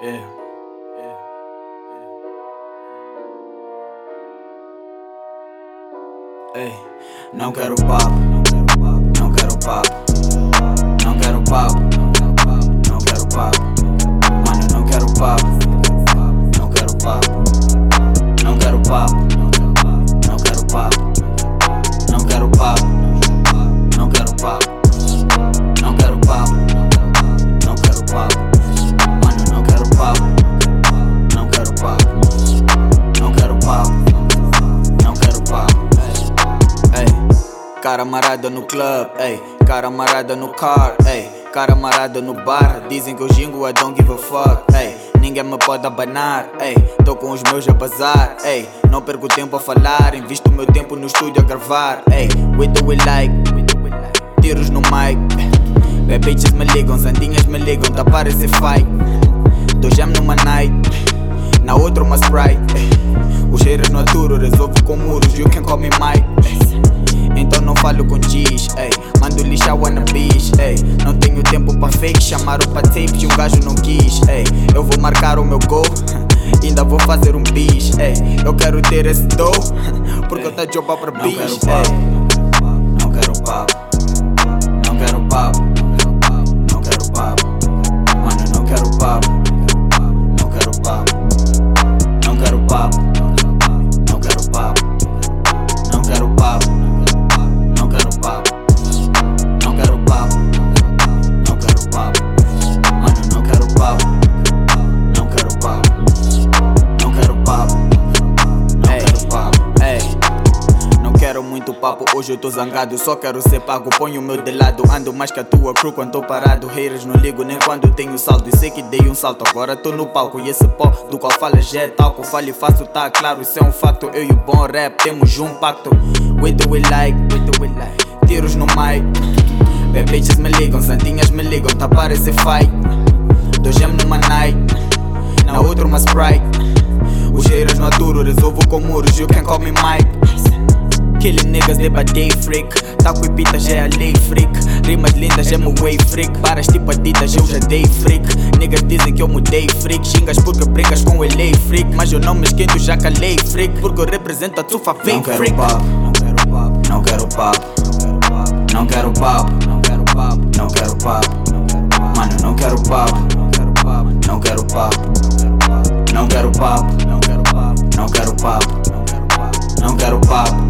Yeah. Ei, não quero papo, não quero papo, não quero papo, não quero papo, cara amarada no club, ei, cara amarada no car, ei, cara amarada no bar. Dizem que eu jingo, I don't give a fuck, ei. Ninguém me pode abanar, ei. Tô com os meus a bazar, ei. Não perco tempo a falar, invisto o meu tempo no estúdio a gravar, ei. We do it like, tiros no mic. Bad bitches me ligam, sandinhas me ligam, tá para esse fight. Tô jam numa night, na outra uma sprite. Os cheiros no aturo, resolvo com muros, you can call me Mike. Fake, chamaram pra tape e um gajo não quis, ei. Eu vou marcar o meu gol, ainda vou fazer um bis, ei. Eu quero ter esse dough, porque eu tá jobar pra Não bis, quero ei. papo, não quero papo, não quero papo, não quero papo, mano, não quero papo, não quero papo, não quero papo, papo, hoje eu tô zangado, só quero ser pago. Ponho o meu de lado, ando mais que a tua crew quando tô parado. Haters não ligo nem quando tenho saldo. E sei que dei um salto, agora tô no palco. E esse pó do qual falas já é talco. Falo e faço, tá claro, isso é um facto. Eu e o bom rap temos um pacto. We do it like, we do it like. Tiros no mic. Bitches me ligam, santinhas me ligam, tá para esse fight. Tô jam numa night, na outra uma sprite. Os haters no aturo, resolvo com muros, you can call me Mike. Killing niggas de day freak Taco e pita já é a lei freak Rimas lindas é meu way freak Varas tipo adidas eu já dei freak Niggas dizem que eu mudei freak Xingas porque brincas com o LA freak Mas eu não me esquento já calei freak Porque eu represento a tufa Não fake quero freak papo, não quero papo, não quero papo, não quero papo, não quero papo, não quero papo, mano, não quero papo, não quero papo, não quero papo, não quero papo, não quero papo, não quero papo, não quero papo,